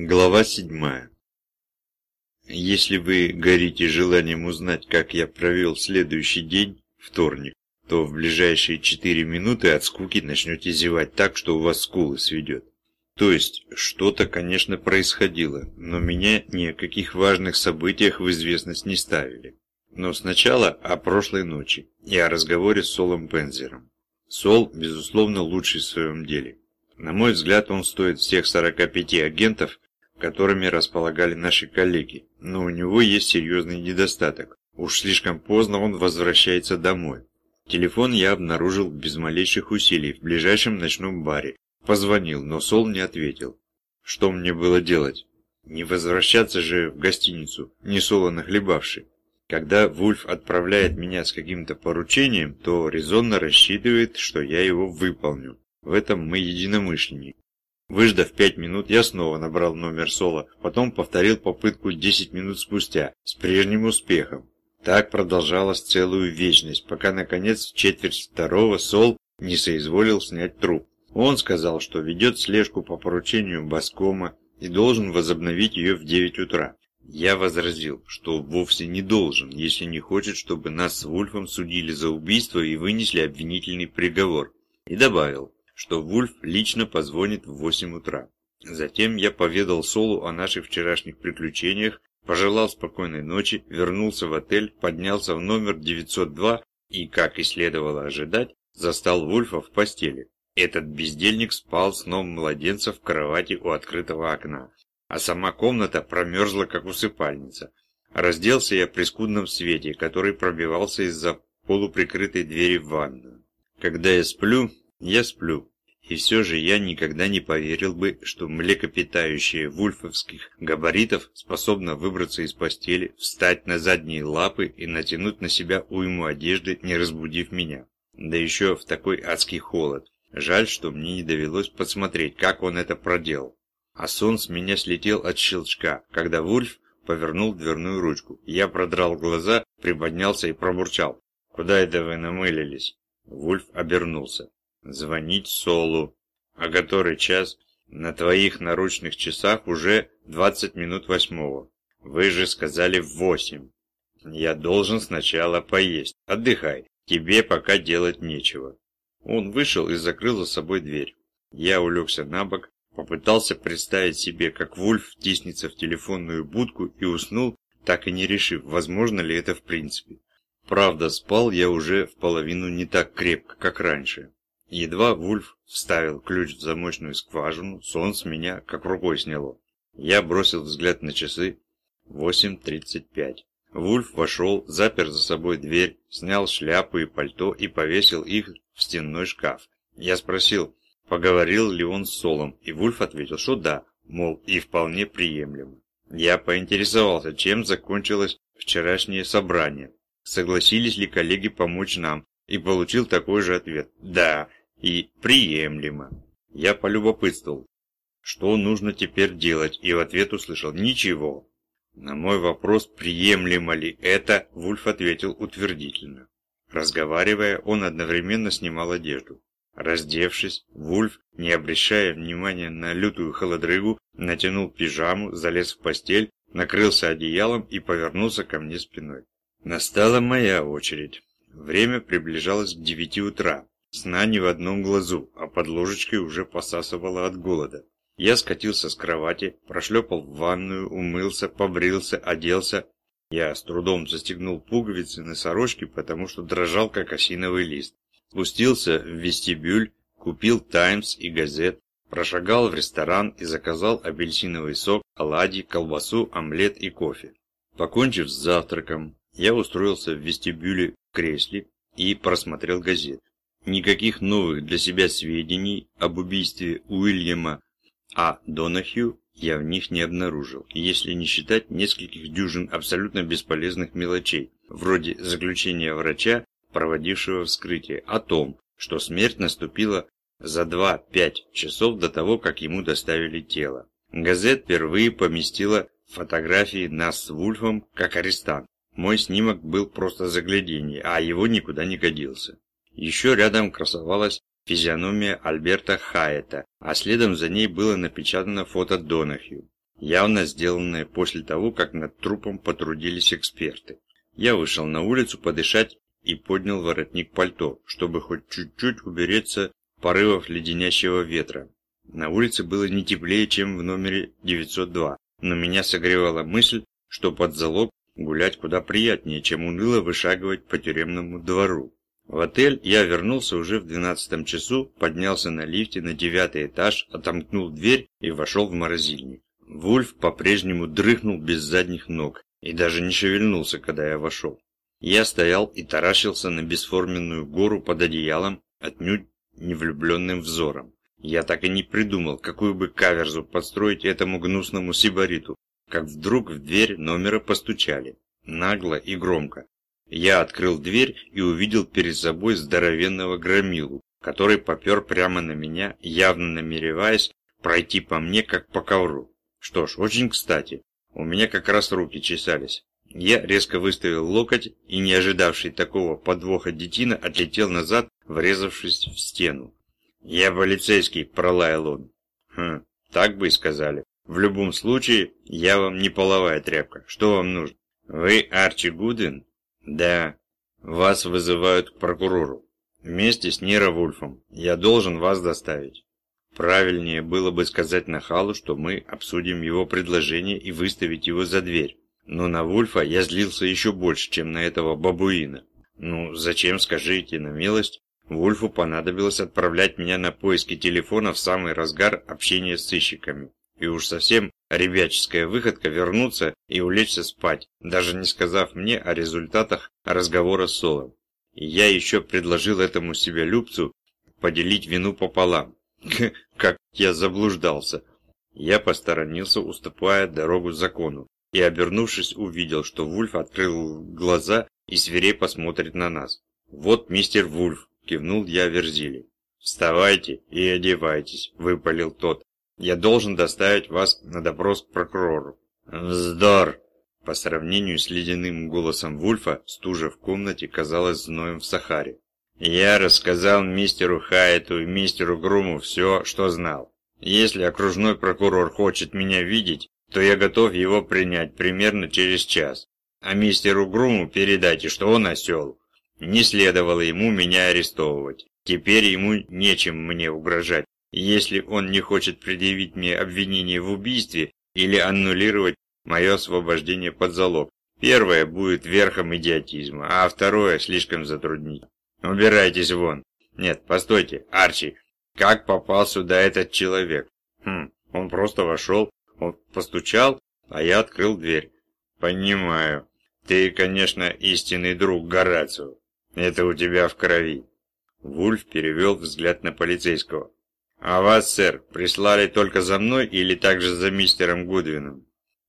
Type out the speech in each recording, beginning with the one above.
Глава седьмая. Если вы горите желанием узнать, как я провел следующий день, вторник, то в ближайшие четыре минуты от скуки начнете зевать так, что у вас скулы сведет. То есть, что-то, конечно, происходило, но меня ни о каких важных событиях в известность не ставили. Но сначала о прошлой ночи и о разговоре с Солом Пензером. Сол, безусловно, лучший в своем деле. На мой взгляд, он стоит всех 45 агентов, которыми располагали наши коллеги, но у него есть серьезный недостаток. Уж слишком поздно он возвращается домой. Телефон я обнаружил без малейших усилий в ближайшем ночном баре. Позвонил, но Сол не ответил. Что мне было делать? Не возвращаться же в гостиницу, не солоно хлебавший. Когда Вульф отправляет меня с каким-то поручением, то резонно рассчитывает, что я его выполню. В этом мы единомышленники. Выждав пять минут, я снова набрал номер Сола, потом повторил попытку десять минут спустя, с прежним успехом. Так продолжалось целую вечность, пока, наконец, в четверть второго Сол не соизволил снять труп. Он сказал, что ведет слежку по поручению Баскома и должен возобновить ее в девять утра. Я возразил, что вовсе не должен, если не хочет, чтобы нас с Вульфом судили за убийство и вынесли обвинительный приговор. И добавил, что Вульф лично позвонит в 8 утра. Затем я поведал Солу о наших вчерашних приключениях, пожелал спокойной ночи, вернулся в отель, поднялся в номер 902 и, как и следовало ожидать, застал Вульфа в постели. Этот бездельник спал сном младенца в кровати у открытого окна, а сама комната промерзла, как усыпальница. Разделся я при скудном свете, который пробивался из-за полуприкрытой двери в ванную. Когда я сплю, я сплю. И все же я никогда не поверил бы, что млекопитающее вульфовских габаритов способно выбраться из постели, встать на задние лапы и натянуть на себя уйму одежды, не разбудив меня. Да еще в такой адский холод. Жаль, что мне не довелось подсмотреть, как он это проделал. А сон с меня слетел от щелчка, когда Вульф повернул дверную ручку. Я продрал глаза, приподнялся и пробурчал. «Куда это вы намылились?» Вульф обернулся. Звонить Солу. А который час? На твоих наручных часах уже 20 минут восьмого. Вы же сказали в восемь. Я должен сначала поесть. Отдыхай. Тебе пока делать нечего. Он вышел и закрыл за собой дверь. Я улегся на бок, попытался представить себе, как Вульф тиснется в телефонную будку и уснул, так и не решив, возможно ли это в принципе. Правда, спал я уже в половину не так крепко, как раньше. Едва Вульф вставил ключ в замочную скважину, сон с меня как рукой сняло. Я бросил взгляд на часы. 8.35. Вульф вошел, запер за собой дверь, снял шляпу и пальто и повесил их в стенной шкаф. Я спросил, поговорил ли он с Солом, и Вульф ответил, что да, мол, и вполне приемлемо. Я поинтересовался, чем закончилось вчерашнее собрание. Согласились ли коллеги помочь нам, и получил такой же ответ «да» и «приемлемо». Я полюбопытствовал, что нужно теперь делать, и в ответ услышал «ничего». На мой вопрос, приемлемо ли это, Вульф ответил утвердительно. Разговаривая, он одновременно снимал одежду. Раздевшись, Вульф, не обращая внимания на лютую холодрыгу, натянул пижаму, залез в постель, накрылся одеялом и повернулся ко мне спиной. Настала моя очередь. Время приближалось к девяти утра. Сна ни в одном глазу, а под ложечкой уже посасывало от голода. Я скатился с кровати, прошлепал в ванную, умылся, побрился, оделся. Я с трудом застегнул пуговицы на сорочке, потому что дрожал, как осиновый лист. Спустился в вестибюль, купил «Таймс» и газет, прошагал в ресторан и заказал апельсиновый сок, оладьи, колбасу, омлет и кофе. Покончив с завтраком, я устроился в вестибюле в кресле и просмотрел газет. Никаких новых для себя сведений об убийстве Уильяма А. Донахью я в них не обнаружил, если не считать нескольких дюжин абсолютно бесполезных мелочей, вроде заключения врача, проводившего вскрытие, о том, что смерть наступила за 2-5 часов до того, как ему доставили тело. Газет впервые поместила фотографии нас с Вульфом как арестант. Мой снимок был просто загляденье, а его никуда не годился. Еще рядом красовалась физиономия Альберта Хайета, а следом за ней было напечатано фото Донахью. явно сделанное после того, как над трупом потрудились эксперты. Я вышел на улицу подышать и поднял воротник пальто, чтобы хоть чуть-чуть убереться порывов леденящего ветра. На улице было не теплее, чем в номере 902, но меня согревала мысль, что под залог гулять куда приятнее, чем уныло вышагивать по тюремному двору. В отель я вернулся уже в двенадцатом часу, поднялся на лифте на девятый этаж, отомкнул дверь и вошел в морозильник. Вульф по-прежнему дрыхнул без задних ног и даже не шевельнулся, когда я вошел. Я стоял и таращился на бесформенную гору под одеялом, отнюдь невлюбленным взором. Я так и не придумал, какую бы каверзу подстроить этому гнусному сибариту, как вдруг в дверь номера постучали. Нагло и громко. Я открыл дверь и увидел перед собой здоровенного громилу, который попер прямо на меня, явно намереваясь пройти по мне, как по ковру. Что ж, очень кстати. У меня как раз руки чесались. Я резко выставил локоть, и не ожидавший такого подвоха детина отлетел назад, врезавшись в стену. «Я полицейский», — пролаял он. «Хм, так бы и сказали. В любом случае, я вам не половая тряпка. Что вам нужно?» «Вы Арчи Гудвин?» «Да. Вас вызывают к прокурору. Вместе с Ниро Вульфом. Я должен вас доставить». Правильнее было бы сказать Нахалу, что мы обсудим его предложение и выставить его за дверь. Но на Вульфа я злился еще больше, чем на этого бабуина. Ну, зачем, скажите на милость, Вульфу понадобилось отправлять меня на поиски телефона в самый разгар общения с сыщиками. И уж совсем ребяческая выходка вернуться и улечься спать, даже не сказав мне о результатах разговора с Солом. Я еще предложил этому себе любцу поделить вину пополам. Как я заблуждался. Я посторонился, уступая дорогу закону, и, обернувшись, увидел, что Вульф открыл глаза и свирепо смотрит на нас. «Вот мистер Вульф», — кивнул я Верзили. «Вставайте и одевайтесь», — выпалил тот. Я должен доставить вас на допрос к прокурору». «Вздор!» По сравнению с ледяным голосом Вульфа, стужа в комнате казалась зноем в Сахаре. «Я рассказал мистеру Хайту и мистеру Груму все, что знал. Если окружной прокурор хочет меня видеть, то я готов его принять примерно через час. А мистеру Груму передайте, что он осел. Не следовало ему меня арестовывать. Теперь ему нечем мне угрожать. Если он не хочет предъявить мне обвинение в убийстве или аннулировать мое освобождение под залог, первое будет верхом идиотизма, а второе слишком затруднительно. Убирайтесь вон. Нет, постойте, Арчи, как попал сюда этот человек? Хм, он просто вошел, он постучал, а я открыл дверь. Понимаю. Ты, конечно, истинный друг Горацио. Это у тебя в крови. Вульф перевел взгляд на полицейского. «А вас, сэр, прислали только за мной или также за мистером Гудвином?»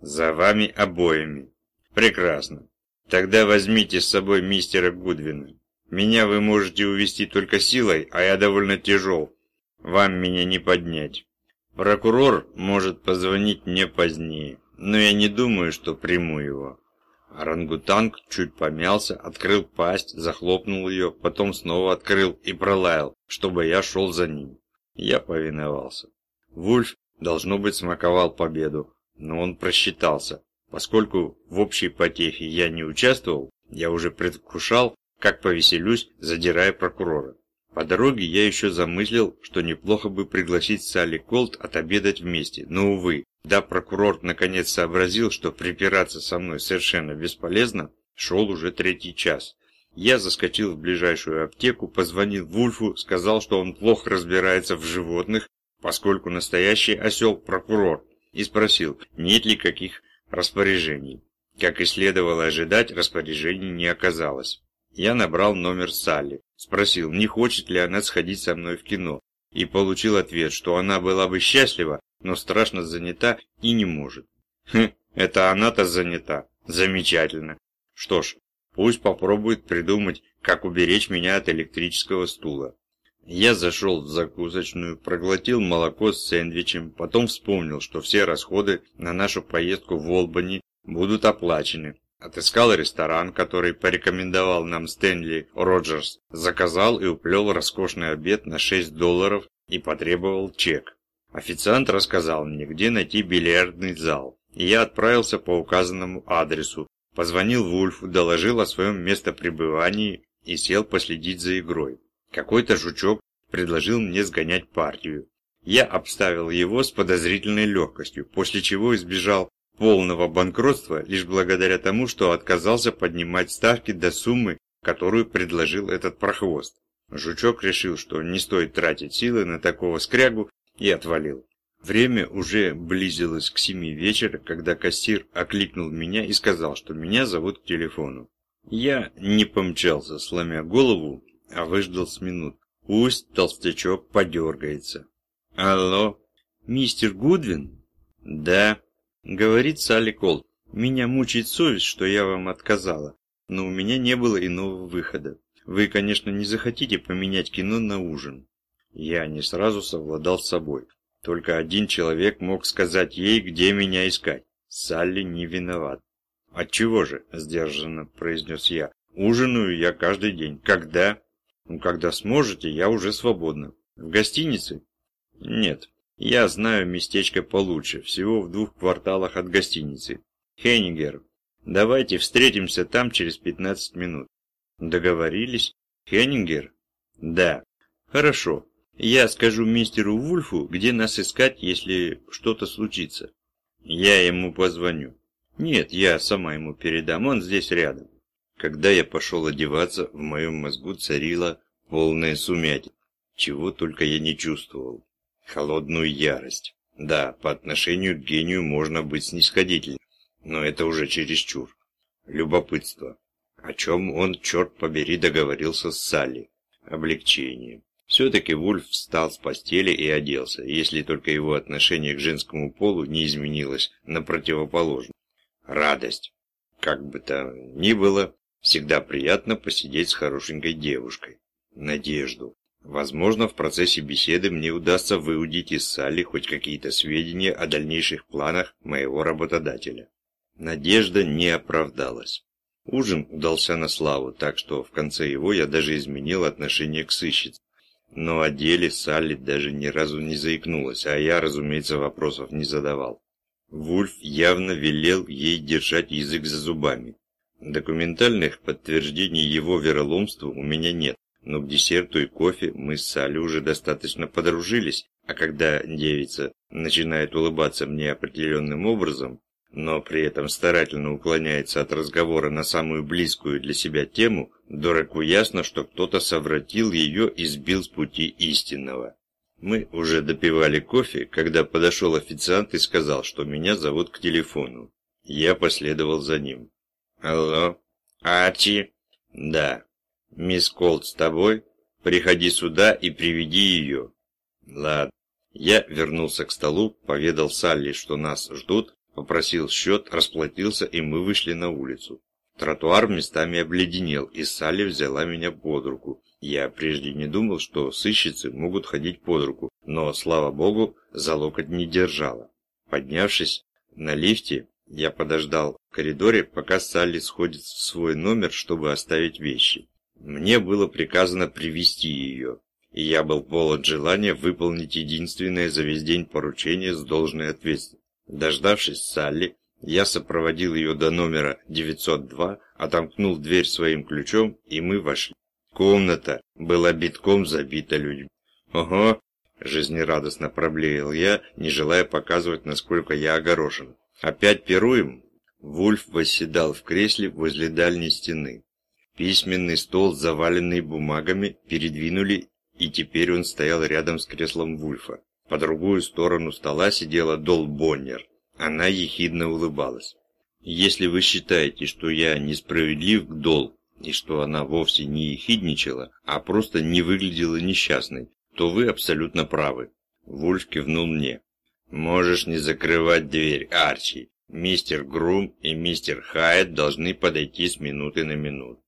«За вами обоими». «Прекрасно. Тогда возьмите с собой мистера Гудвина. Меня вы можете увести только силой, а я довольно тяжел. Вам меня не поднять. Прокурор может позвонить мне позднее, но я не думаю, что приму его». Орангутанг чуть помялся, открыл пасть, захлопнул ее, потом снова открыл и пролаял, чтобы я шел за ним. Я повиновался. Вульф, должно быть, смаковал победу, но он просчитался. Поскольку в общей потехе я не участвовал, я уже предвкушал, как повеселюсь, задирая прокурора. По дороге я еще замыслил, что неплохо бы пригласить Салли Колт отобедать вместе, но, увы, да прокурор наконец сообразил, что припираться со мной совершенно бесполезно, шел уже третий час. Я заскочил в ближайшую аптеку, позвонил Вульфу, сказал, что он плохо разбирается в животных, поскольку настоящий осел – прокурор, и спросил, нет ли каких распоряжений. Как и следовало ожидать, распоряжений не оказалось. Я набрал номер Салли, спросил, не хочет ли она сходить со мной в кино, и получил ответ, что она была бы счастлива, но страшно занята и не может. Хм, это она-то занята. Замечательно. Что ж, Пусть попробует придумать, как уберечь меня от электрического стула. Я зашел в закусочную, проглотил молоко с сэндвичем, потом вспомнил, что все расходы на нашу поездку в Олбани будут оплачены. Отыскал ресторан, который порекомендовал нам Стэнли Роджерс, заказал и уплел роскошный обед на 6 долларов и потребовал чек. Официант рассказал мне, где найти бильярдный зал, и я отправился по указанному адресу, позвонил Вульфу, доложил о своем местопребывании и сел последить за игрой. Какой-то жучок предложил мне сгонять партию. Я обставил его с подозрительной легкостью, после чего избежал полного банкротства лишь благодаря тому, что отказался поднимать ставки до суммы, которую предложил этот прохвост. Жучок решил, что не стоит тратить силы на такого скрягу и отвалил. Время уже близилось к семи вечера, когда кассир окликнул меня и сказал, что меня зовут к телефону. Я не помчался, сломя голову, а выждал с минут. Пусть толстячок подергается. Алло, мистер Гудвин? Да, говорит Салли Колт. Меня мучает совесть, что я вам отказала, но у меня не было иного выхода. Вы, конечно, не захотите поменять кино на ужин. Я не сразу совладал с собой. Только один человек мог сказать ей, где меня искать. Салли не виноват. «Отчего же?» – сдержанно произнес я. «Ужинаю я каждый день. Когда?» «Ну, когда сможете, я уже свободна. В гостинице?» «Нет. Я знаю местечко получше, всего в двух кварталах от гостиницы. Хеннигер. Давайте встретимся там через 15 минут». «Договорились? Хеннингер?» «Да». «Хорошо. Я скажу мистеру Вульфу, где нас искать, если что-то случится. Я ему позвоню. Нет, я сама ему передам, он здесь рядом. Когда я пошел одеваться, в моем мозгу царила полная сумятина. Чего только я не чувствовал. Холодную ярость. Да, по отношению к гению можно быть снисходительным, но это уже чересчур. Любопытство. О чем он, черт побери, договорился с Салли. Облегчение. Все-таки Вульф встал с постели и оделся, если только его отношение к женскому полу не изменилось на противоположное. Радость. Как бы то ни было, всегда приятно посидеть с хорошенькой девушкой. Надежду. Возможно, в процессе беседы мне удастся выудить из Салли хоть какие-то сведения о дальнейших планах моего работодателя. Надежда не оправдалась. Ужин удался на славу, так что в конце его я даже изменил отношение к сыщице. Но о деле Салли даже ни разу не заикнулась, а я, разумеется, вопросов не задавал. Вульф явно велел ей держать язык за зубами. Документальных подтверждений его вероломству у меня нет, но к десерту и кофе мы с Салли уже достаточно подружились, а когда девица начинает улыбаться мне определенным образом, но при этом старательно уклоняется от разговора на самую близкую для себя тему, дураку ясно, что кто-то совратил ее и сбил с пути истинного. Мы уже допивали кофе, когда подошел официант и сказал, что меня зовут к телефону. Я последовал за ним. «Алло? Арчи?» «Да. Мисс Колт с тобой? Приходи сюда и приведи ее». «Ладно». Я вернулся к столу, поведал Салли, что нас ждут, Попросил счет, расплатился, и мы вышли на улицу. Тротуар местами обледенел, и Салли взяла меня под руку. Я прежде не думал, что сыщицы могут ходить под руку, но, слава богу, за локоть не держала. Поднявшись на лифте, я подождал в коридоре, пока Салли сходит в свой номер, чтобы оставить вещи. Мне было приказано привести ее, и я был полон желания выполнить единственное за весь день поручение с должной ответственностью. Дождавшись Салли, я сопроводил ее до номера 902, отомкнул дверь своим ключом, и мы вошли. Комната была битком забита людьми. «Ого!» – жизнерадостно проблеял я, не желая показывать, насколько я огорошен. «Опять пируем?» Вульф восседал в кресле возле дальней стены. Письменный стол, заваленный бумагами, передвинули, и теперь он стоял рядом с креслом Вульфа. По другую сторону стола сидела Дол Боннер. Она ехидно улыбалась. «Если вы считаете, что я несправедлив к Дол, и что она вовсе не ехидничала, а просто не выглядела несчастной, то вы абсолютно правы». Вульф кивнул мне. «Можешь не закрывать дверь, Арчи. Мистер Грум и мистер Хайет должны подойти с минуты на минуту».